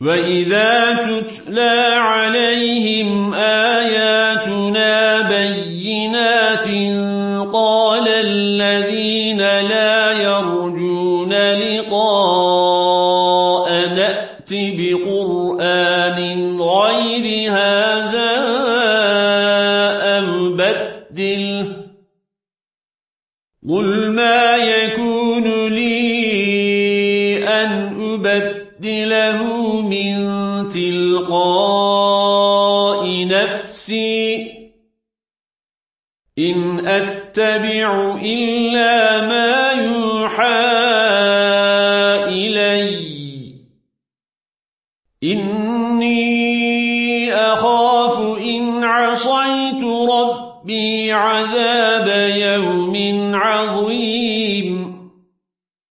وَإِذَا تُتْلَى عَلَيْهِمْ آيَاتُنَا بَيِّنَاتٍ قَالَ الَّذِينَ لَا يَرْجُونَ لِقَاءَ نَأْتِ بِقُرْآنٍ غَيْرِ هَذَا أَوْ بَدِّلْهُ قُلْ مَا يَكُونُ لِي أُبَدِّلَهُ مِنْ تِلْقَاءِ نَفْسِي إِنْ أَتَّبِعُ إِلَّا مَا يُوحَى إِلَيَّ إِنِّي أَخَافُ إِنْ عَصَيْتُ رَبِّي عَذَابَ يَوْمٍ